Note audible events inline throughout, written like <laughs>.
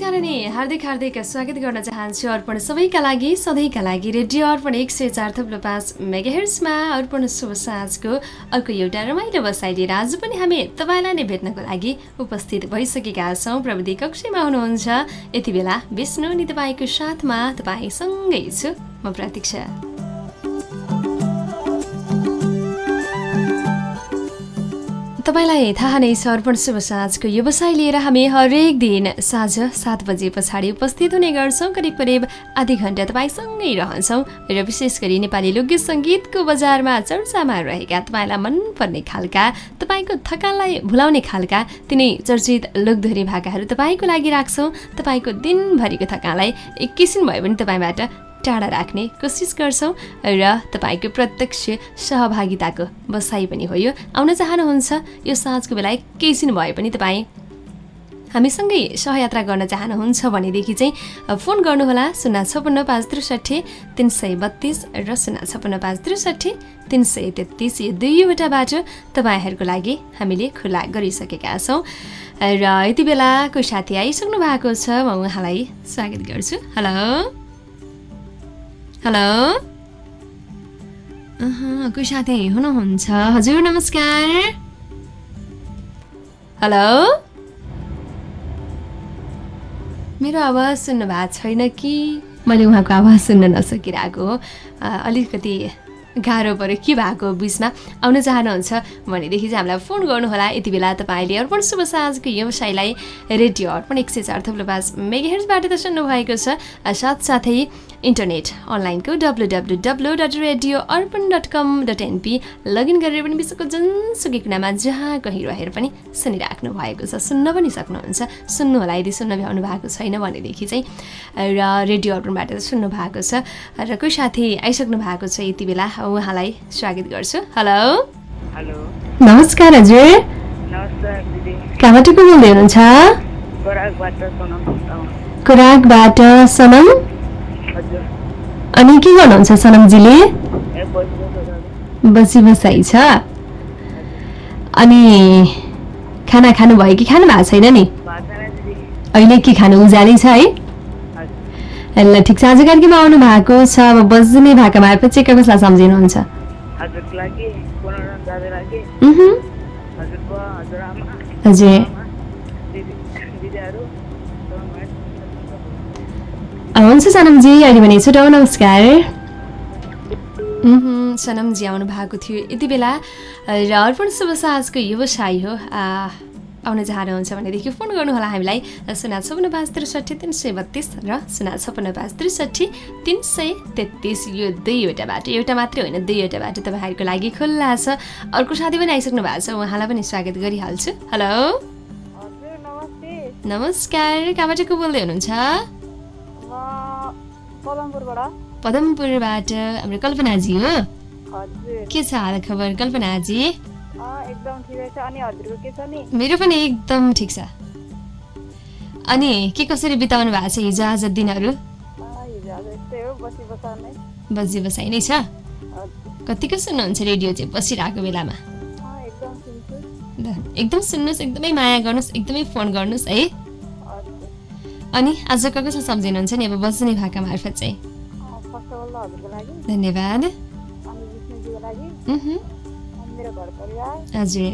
नमस्कार अनि हार्दिक हार्दिक स्वागत गर्न चाहन्छु अर्पण सबैका लागि सधैँका लागि रेडियो अर्पण एक सय चार थप्लो पाँच मेगाहेर्समा अर्पण शुभ साँझको अर्को एउटा रमाइलो बसाइ लिएर आज पनि हामी तपाईँलाई नै भेट्नको लागि उपस्थित भइसकेका छौँ। प्रविधि कक्षमा हुनुहुन्छ। यति बेला विष्णु अनि तपाईँको साथमा तपाईँसँगै छु। म प्रतीक्षा। तपाईँलाई थाहा नै छ अर्पण शुभ साँझको व्यवसाय लिएर हामी हरेक दिन साँझ सात बजे पछाडि उपस्थित हुने गर्छौँ। करिब करिब आधी घन्टा तपाईँसँगै रहन्छौँ र विशेष गरी नेपाली लोकगीत सङ्गीतको बजारमा चर्चामा रहेका तपाईँलाई मनपर्ने खालका तपाईँको थकानलाई भुलाउने खालका तिनै चर्चित लोकधोरी भाकाहरू तपाईँको लागि राख्छौँ। तपाईँको दिनभरिको थकानलाई एक किसिम भयो भने तपाईँबाट टाढा राख्ने कोसिस गर्छौँ र तपाईँको प्रत्यक्ष सहभागिताको बसाइ पनि हो यो। आउन चाहनुहुन्छ यो साँझको बेला एकैछिन भए पनि तपाईँ हामीसँगै सहयात्रा गर्न चाहनुहुन्छ भनेदेखि चाहिँ फोन गर्नुहोला शून्य छपन्न पाँच त्रिसठी तिन सय बत्तिस र शून्य छपन्न पाँच त्रिसठी तिन सय तेत्तिस यो दुईवटा बाटो तपाईँहरूको लागि हामीले खुला गरिसकेका छौँ। र यति बेला कोही साथी आइसक्नु भएको छ म उहाँलाई स्वागत गर्छु। हेलो। हेलो कोही साथी हुनुहुन्छ हजुर नमस्कार हेलो मेरो आवाज सुन्नु भएको छैन कि? मैले उहाँको आवाज सुन्न नसकिरहेको। अलिकति गाह्रो पऱ्यो के भएको बिचमा? आउन चाहनुहुन्छ भनेदेखि चाहिँ हामीलाई फोन गर्नुहोला। यति बेला तपाईँले अर्पण शुभ साँझको व्यवसायलाई रेडियो अर्पण एक सय चार थप्लो पाँच मेगाहेर्सबाट त सुन्नुभएको छ। साथसाथै इन्टरनेट अनलाइनको W W W dot radio Arpan dot com dot NP login गरेर पनि विश्वको जुनसुकै कुनामा जहाँ कहीँ रहेर पनि सुनिराख्नु भएको छ। सुन्न पनि सक्नुहुन्छ। सुन्नु होला यदि सुन्न भ्याउनु भएको छैन भनेदेखि चाहिँ र रेडियो अर्पणबाट सुन्नु भएको छ। र कोही साथी आइसक्नु भएको छ यति बेला। उहाँलाई स्वागत गर्छु। हेलो। हेलो। नमस्कार हजुर। कहाँबाट को बोल्दै हुनुहुन्छ? खोराकबाट सनम अनि के गर्नुहुन्छ सनमजीले? बसी बसाइ छ। अनि खाना खानुभयो कि खानु भएको छैन नि अहिले के खानु? उज्यालै छ है? ल ठिक छ। आज कार्यक्रममा आउनु भएको छ अब बज्ने भाका मार्फत चाहिँ कसलाई सम्झिनुहुन्छ। हजुर हुन्छ सनमजी अहिले भने छुटाउ नमस्कार। सनमजी आउनु भएको थियो यति बेला। र अर्पण शुभ साँझको व्यवसाय हो। आउन चाहनुहुन्छ भनेदेखि फोन गर्नुहोला हामीलाई सुना छपन्न पाँच त्रिसठी तिन सय बत्तिस र सुना छपन्न पाँच त्रिसठी तिन सय तेत्तिस। यो दुईवटा बाटो एउटा मात्रै होइन दुईवटा बाटो तपाईँहरूको लागि खुल्ला छ। अर्को साथी पनि आइसक्नु भएको छ उहाँलाई पनि स्वागत गरिहाल्छु। हेलो। नमस्कार कहाँबाट को बोल्दै हुनुहुन्छ? पदमपुरबाट। हाम्रो कल्पनाजी हो। के छ हाल खबर कल्पनाजी? मेरो पनि एकदम ठिक छ। अनि के कसरी बिताउनु भएको छ हिजो आज दिनहरू? बसी बसाइ नै छ? कतिको सुन्नुहुन्छ रेडियो चाहिँ बसिरहेको बेलामा? एकदम सुन्नुहोस् एकदमै माया गर्नुहोस् एकदमै फोन गर्नुहोस् है। अनि आज कसलाई सम्झिनुहुन्छ नि अब बस्ने भाका मार्फत चाहिँ? धन्यवाद। हजुर।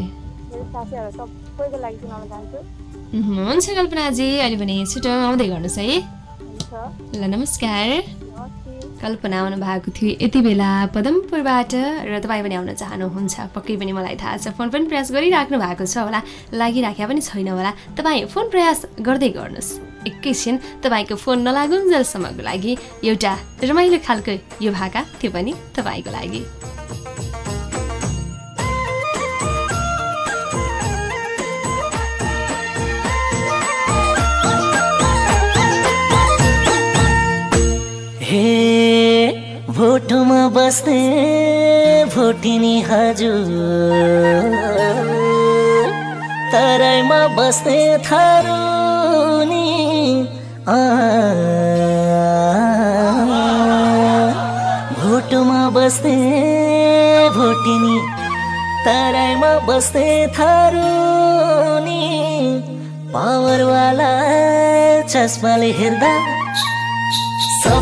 हुन्छ कल्पनाजी अहिले भने छिटो आउँदै गर्नुहोस् है। ल नमस्कार। कल्पना आउनु भएको थियो यति बेला पदमपुरबाट र तपाईँ पनि आउन चाहनुहुन्छ। पक्कै पनि मलाई थाहा छ फोन पनि प्रयास गरिराख्नु भएको छ होला। लागिराख्या पनि छैन होला। तपाईँ फोन प्रयास गर्दै गर्नुहोस्। एकैछिन तपाईँको फोन नलागुन्जेलसम्मको लागि एउटा रमाइलो खालको यो भाका त्यो पनि तपाईँको लागि। भोटोमा बस्ने भोटिनी हजुर। तराईमा बस्ने थारुनी भोटोमा बस्ने भोटिनी तराईमा बस्ने थारुनी पावरवाला चस्माले हेर्दा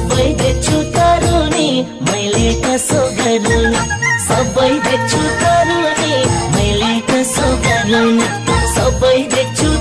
सबै देख्छु तरुनी मैले कसो गरुनी सबै देख्छु तरुनी मैले कसो गरुनी सबै देख्छु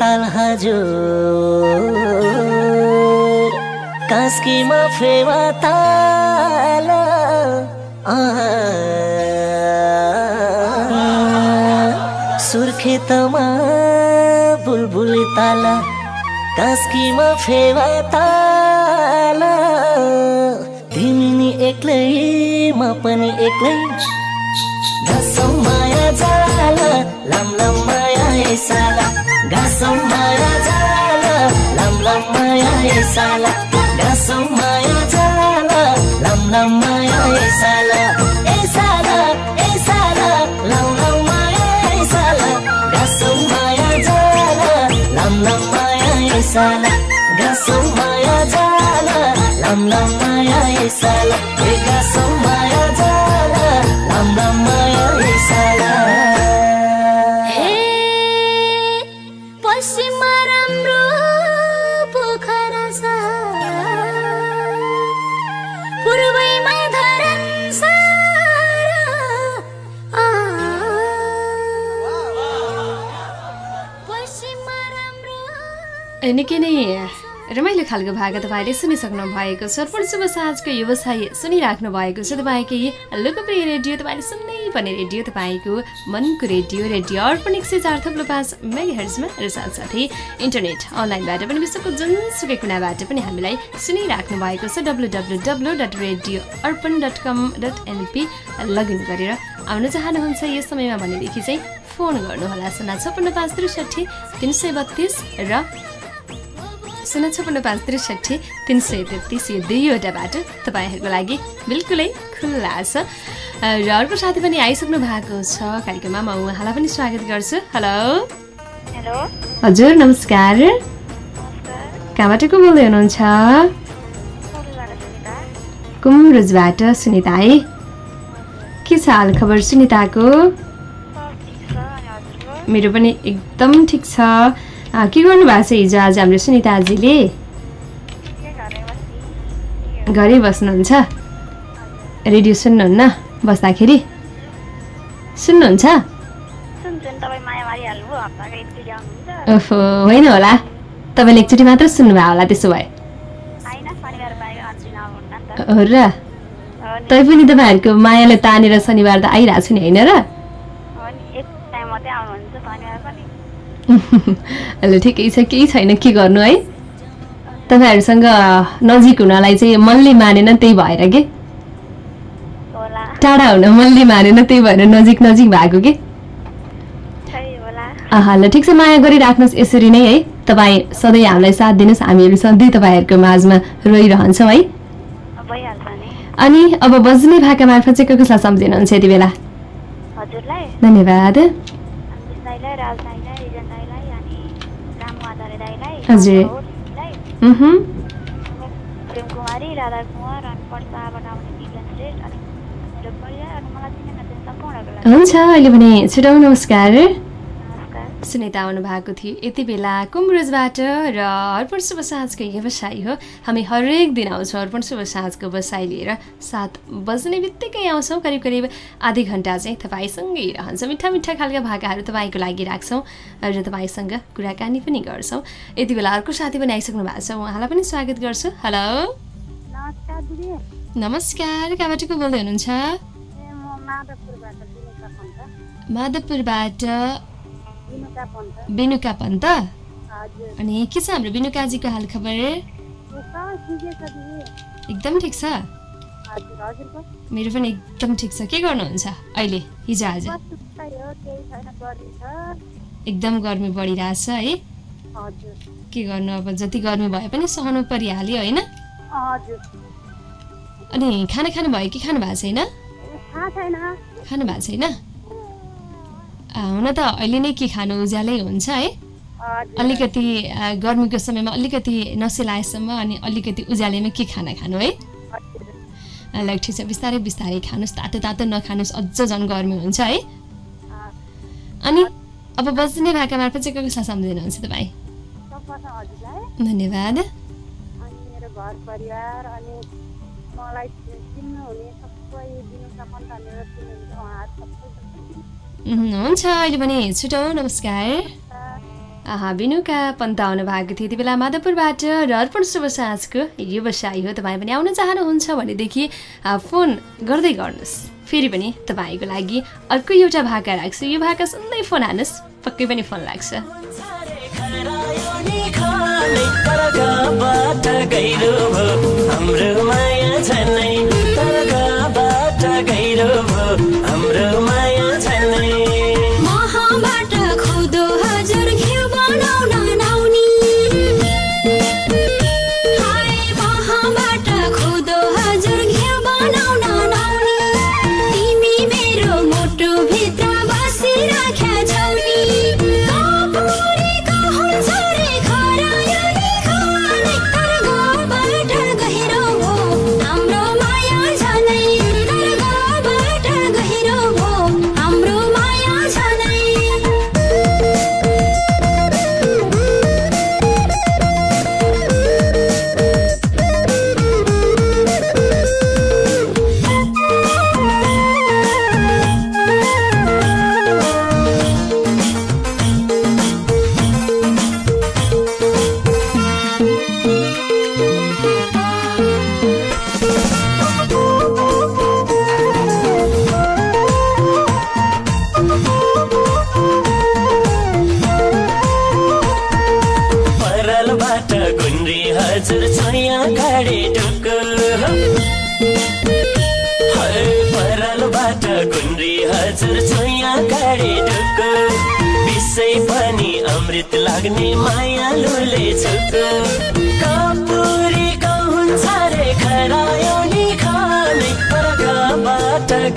ताल हजुर कास्कीमा फेवा ताल सुर्खेतमा बुलबुले ताल कास्कीमा फेवा ताल तिमी एक्लै म पनि एक्लै घाँसौ माया जाला लम लम माया साला माया जाला लम लम माया माया जाला जाला साला माया जाला माया जाला निकै नै रमाइलो खालको भाग तपाईँले सुनिसक्नु भएको छ। अर्पण शुभ साँझको व्यवसाय सुनिराख्नु भएको छ। तपाईँकै लोकप्रिय रेडियो तपाईँले सुन्नै पर्ने रेडियो तपाईँको मनको रेडियो रेडियो अर्पण एक सय चार थप्लो पाँच मेगा हर्जमा र साथसाथै इन्टरनेट अनलाइनबाट पनि विश्वको जुनसुकै कुनाबाट पनि हामीलाई सुनिराख्नु भएको छ। W W W dot radio Arpan dot com dot NP login गरेर आउन चाहनुहुन्छ। यस समयमा भनेदेखि चाहिँ फोन गर्नुहोला। सुना छपन्न पाँच त्रिसठी तिन सय बत्तिस र शून्य छपन्न पाँच त्रिसठी तिन सय तेत्तिस यो दुईवटा बाटो तपाईँहरूको लागि बिल्कुलै खुल्ला छ। र अर्को साथी पनि आइसक्नु भएको छ कार्यक्रममा म उहाँलाई पनि स्वागत गर्छु। हेलो। हेलो। हजुर नमस्कार। कहाँबाट को बोल्दै हुनुहुन्छ? कुमरुजबाट सुनिता। है। के छ हाल खबर सुनिताको मेरो पनि एकदम ठिक छ। के गर्नु भएको छ हिजो आज हाम्रो सुनिताजीले घरै बस्नुहुन्छ। रेडियो सुन्नुहुन्न? बस्दाखेरि? सुन्नुहुन्छ? ओहो होइन होला। तपाईँले एकचोटि मात्र सुन्नुभयो होला त्यसो भए। हो र? तैपनि तपाईँहरूको मायाले तानेर शनिबार त आइरहेको छु नि होइन र? ल <laughs> ठिकै छ केही छैन के गर्नु है? तपाईँहरूसँग नजिक हुनलाई चाहिँ मनले मानेन त्यही भएर के? टाढा हुन मनले मानेन त्यही भएर नजिक नजिक भएको के? ल ठिक छ माया गरिराख्नुहोस् यसरी नै है। तपाईँ सधैँ हामीलाई साथ दिनुहोस् हामीहरू सधैँ तपाईँहरूको माझमा रहिरहन्छौँ है। अनि अब बज्ने भाका मार्फत चाहिँ को कसलाई सम्झिनुहुन्छ यति बेला? धन्यवाद। हजुर। दाईलाई मह्म। प्रेम कुमारी राधा कुमार अनि पर्साबाट आउने निगन श्रेष्ठ अनि मेरो परिवार अनि मलाई चिनेन त्यो सम्पूर्णको लागि हुन्छ अहिले भने छिटो नमस्कार नमस्कार सुनिता आउनु भएको थियो। यति बेला कुमरोजबाट र अर्पण शुभ साँझको व्यवसाय हो। हामी हरेक दिन आउँछौँ अर्पण शुभ साँझको बसाइ लिएर। सात बज्ने बित्तिकै आउँछौँ। करिब करिब आधी घन्टा चाहिँ तपाईँसँगै रहन्छ। मिठा मिठा खालका भाकाहरू तपाईँको लागि राख्छौँ र तपाईँसँग कुराकानी पनि गर्छौँ। यति बेला अर्को साथी पनि आइसक्नु भएको छ। उहाँलाई पनि स्वागत गर्छु। हेलो। नमस्कार कहाँबाट को बोल्दै हुनुहुन्छ? माधवपुरबाट बेनुका पन्त अनि के छ हाम्रो बेनुकाजीको हाल खबर एकदम ठिक छ? मेरो पनि एकदम ठिक छ। के गर्नुहुन्छ अहिले हिजो आज? एकदम गर्मी बढिरहेछ है। के गर्नु अब जति गर्मी भए पनि सहनु परिहाल्यो होइन? अनि खाना खानु भयो कि खानु भएको छैन खानु भएको छैन? हुन त अहिले नै के खानु उज्यालै हुन्छ है। अलिकति गर्मीको समयमा अलिकति नसिलाएसम्म अनि अलिकति उज्यालेमा के खाना खानु है? ल ठिक छ बिस्तारै बिस्तारै खानुहोस् तातो तातो नखानुहोस् अझ झन् गर्मी हुन्छ है। अनि अब बस्ने भाका मार्फत चाहिँ को कसलाई सम्झिनुहुन्छ तपाईँ? धन्यवाद। मलाई हुन्छ अहिले भने छुटौ नमस्कार। आहा बिनुका पन्त आउनु भएको थियो यति बेला माधवपुरबाट र अर्पण शुभ साँझको व्यवसाय हो। तपाईँ पनि आउन चाहनुहुन्छ भनेदेखि फोन गर्दै गर्नुहोस्। फेरि पनि तपाईँको लागि अर्को एउटा भाका राख्छु। यो भाका सुन्दै फोन हाल्नुहोस् पक्कै पनि फोन लाग्छ।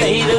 गाबाट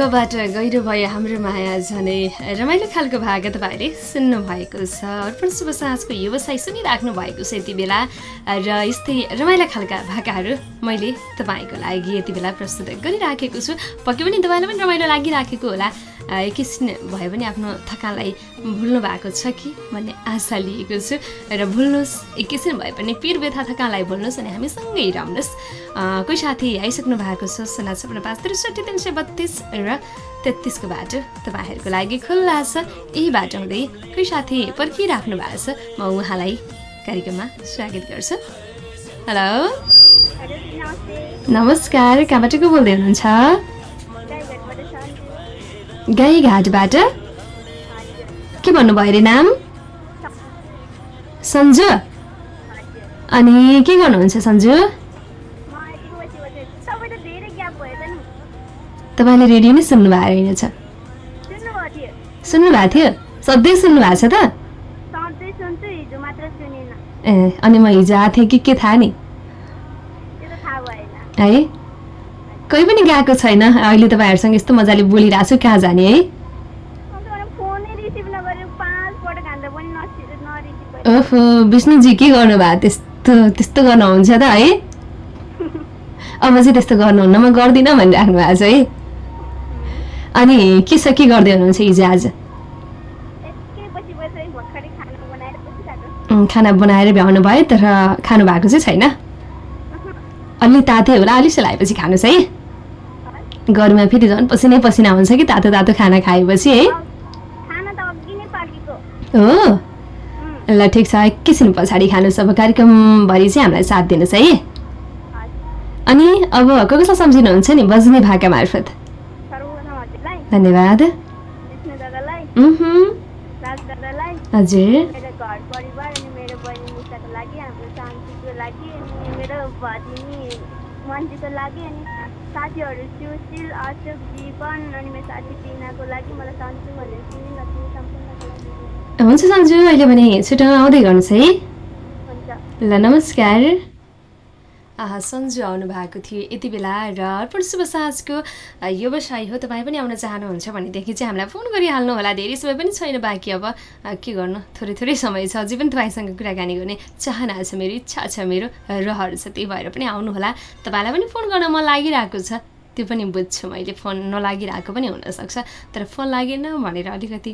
गबाट गहिरो भयो हाम्रो माया झनै रमाइलो खालको भाग तपाईँले सुन्नु भएको छ। अर्पण शुभ साँझको व्यवसाय सुनिराख्नु भएको छ यति बेला। र यस्तै रमाइला खालका भाकाहरू मैले तपाईँको लागि यति बेला प्रस्तुत गरिराखेको छु। पक्कै पनि तपाईँलाई पनि रमाइलो लागिराखेको होला। एकैछिन भए पनि आफ्नो थकानलाई भुल्नु भएको छ कि? भन्ने आशा लिएको छु। र भुल्नुहोस् एकैछिन भए पनि पिर व्यथा थकानलाई भुल्नुहोस् अनि हामीसँगै अ, कोही साथी आइसक्नु भएको छ सुना छपन्न पाँच त्रिसठी तिन सय बत्तिस र तेत्तिसको बाटो तपाईँहरूको लागि खुल्ला छ। यही बाटो हुँदै कोही साथी पर्खिराख्नु भएको छ म उहाँलाई कार्यक्रममा स्वागत गर्छु। हेलो। नमस्कार कहाँबाट को बोल्दै हुनुहुन्छ? गाईघाटबाट के भन्नुभयो अरे नाम? सन्जु। अनि के गर्नुहुन्छ सन्जु? तपाईँले रेडियो नै सुन्नु भएको रहेनछ सुन्नु भएको थियो? सधैँ सुन्नु भएको छ त? ए अनि म हिजो आएको थिएँ कि के थाहा नि? है? कोही पनि गएको छैन। अहिले तपाईँहरूसँग यस्तो मजाले बोलिरहेको छु कहाँ जाने है? ओहो विष्णुजी के गर्नुभयो? त्यस्तो त्यस्तो गर्नुहुन्छ त है? <laughs> अब चाहिँ त्यस्तो गर्नुहुन्न? म गर्दिनँ भनिराख्नु भएको छ है। अनि के छ के गर्दै हुनुहुन्छ हिजो आज? खाना बनाएर भ्याउनु भयो तर खानु भएको चाहिँ छैन। अलि तातै होला अलिक सेलाएपछि खानुहोस् है। घरमा फेरि झन् पसिनै पसिना हुन्छ कि तातो तातो खाना खाएपछि है? हो? ल ठिक छ। एकैछिन पछाडि खानुहोस्। अब कार्यक्रमभरि चाहिँ हामीलाई साथ दिनुहोस् है। अनि अब को कसलाई सम्झिनुहुन्छ नि? बज्ने भाका मार्फत। धन्यवाद। हजुर। मेरो लागि अनि साथीहरू सुशील अशोक जीवन अनि मेरो साथी टिनाको लागि मलाई सन्चु भनेर चिनी नचिनी सम्पूर्णको लागि हुन्छ सन्जु अहिले भने छिटो आउँदै गर्नुहोस् है। ल नमस्कार। सन्जु आउनु भएको थियो यति बेला र अर्पण शुभ साँझको व्यवसाय हो तपाईँ पनि आउन चाहनुहुन्छ भनेदेखि चाहिँ हामीलाई फोन गरिहाल्नु होला। धेरै समय पनि छैन बाँकी अब। के गर्नु? थोरै थोरै समय छ। अझै पनि तपाईँसँग कुराकानी गर्ने चाहना छ मेरो इच्छा छ मेरो रहर छ त्यही भएर पनि आउनुहोला तपाईँलाई पनि फोन गर्न मन लागिरहेको छ। त्यो पनि बुझ्छु मैले फोन नलागिरहेको पनि हुनसक्छ। तर फोन लागेन भनेर अलिकति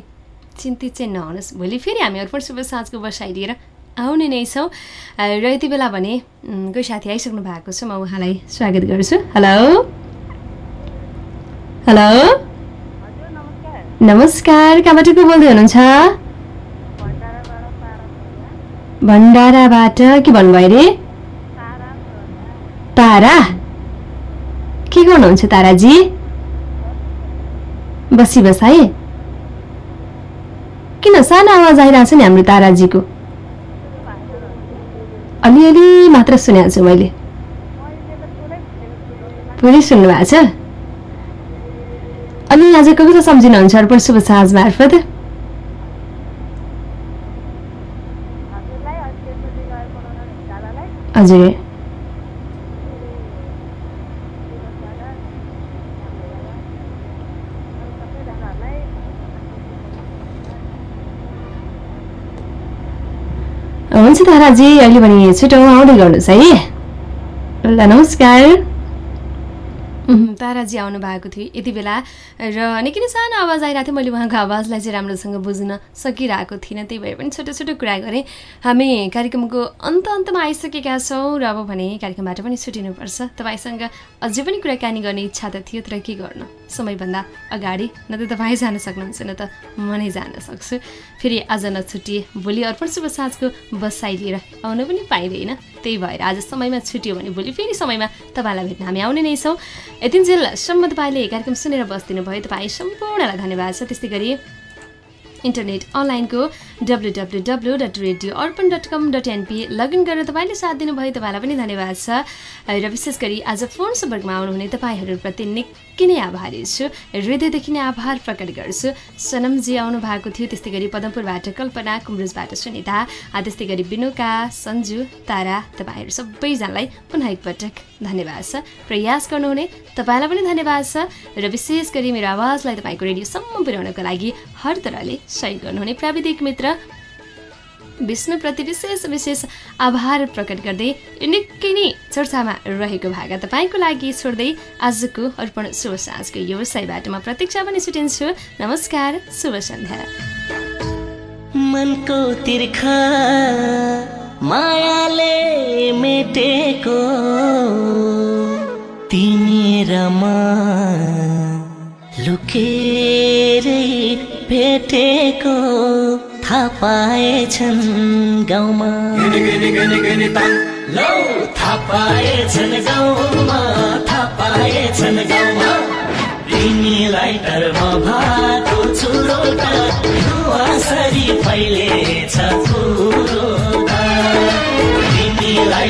चिन्तित चाहिँ नहुनुहोस्। भोलि फेरि हामी अर्पण शुभ साँझको बसाइ लिएर आउने नै छौँ। र यति बेला भने कोही साथी आइसक्नु भएको छ म उहाँलाई स्वागत गर्छु। हेलो? हेलो? नमस्कार। कहाँबाट को बोल्दै हुनुहुन्छ? भण्डाराबाट के भन्नुभयो अरे तारा। के गर्नुहुन्छ ताराजी? बसी बसाए किन सानो आवाज आइरहेको छ नि हाम्रो ताराजीको? अलिअलि मात्र सुनेको छु मैले। पुरै सुन्नु भएको छ? अनि आज को कसो सम्झिनुहुन्छ अर्पण शुभ साँझ मार्फत? हजुर। ताराजी अहिले भने छिटो आउँदै गर्नुहोस् है। ल नमस्कार। ताराजी आउनु भएको थियो यति बेला र निकै नै सानो आवाज आइरहेको थियो। मैले उहाँको आवाजलाई चाहिँ राम्रोसँग बुझ्न सकिरहेको थिइनँ। त्यही भएर पनि छोटो छोटो कुरा गरेँ। हामी कार्यक्रमको अन्त अन्तमा आइसकेका छौँ र अब भने कार्यक्रमबाट पनि छुटिनुपर्छ। तपाईँसँग अझै पनि कुराकानी गर्ने इच्छा त थियो तर के गर्नु? समयभन्दा अगाडि न त तपाईँ जान सक्नुहुन्छ न त म नै जान सक्छु। फेरि आज नछुटिए भोलि अर्पण शुभ साँझको बसाइ लिएर आउन पनि पाइँदैन। त्यही भएर आज समयमा छुट्यो भने भोलि फेरि समयमा तपाईँलाई भेट्न हामी आउने नै छौँ। यतिन्जेलसम्म तपाईँले कार्यक्रम सुनेर बस्दिनु भयो तपाईँ सम्पूर्णलाई धन्यवाद छ। त्यस्तै गरी इन्टरनेट अनलाइनको W W W dot radio Arpan dot com dot NP login गरेर तपाईँले साथ दिनुभयो। तपाईँलाई पनि धन्यवाद छ। र विशेष गरी आज फोन सम्पर्कमा आउनुहुने तपाईँहरूप्रति निकै नै आभारी छु। हृदयदेखि नै आभार प्रकट गर्छु। सनमजी आउनु भएको थियो त्यस्तै गरी पदमपुरबाट कल्पना कुम्रुजबाट सुनिता त्यस्तै गरी बिनुका सन्जु तारा तपाईँहरू सबैजनालाई पुनः एकपटक धन्यवाद छ। प्रयास गर्नुहुने तपाईँलाई पनि धन्यवाद छ र विशेष गरी मेरो आवाजलाई तपाईँको रेडियोसम्म पुर्याउनको लागि हर तरहले सहयोग गर्नुहुने प्राविधिक मित्र विष्णुप्रति विशेष विशेष आभार प्रकट गर्दै निकै नै चर्चामा रहेको भागा तपाईँको लागि छोड्दै आजको अर्पण शुभ साँझको व्यवसायबाट म प्रतीक्षा पनि छुटिन्छु। नमस्कार शुभ सन्ध्या। मनको तिर्खा मायाले मेटेको। तिमीरमा लुकेरै भेटेको थाहा पाएछन् गाउँमा। थाहा पाएछन् गाउँमा पाएछन् गाउँमा। तिमीलाई कर्म भएको फैलेछ तिमीलाई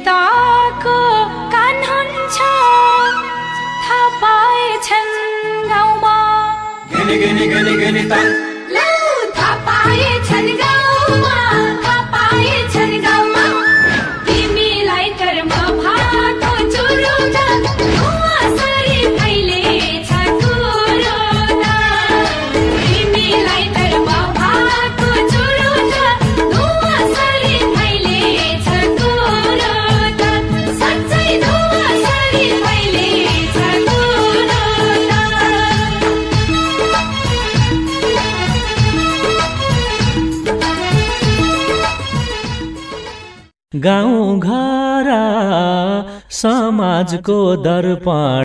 भित्ताको कान हुन्छ थाहा पाएछन् गाउँमा। लौ थाहा पाएछन् गाउँ घर समाजको दर्पण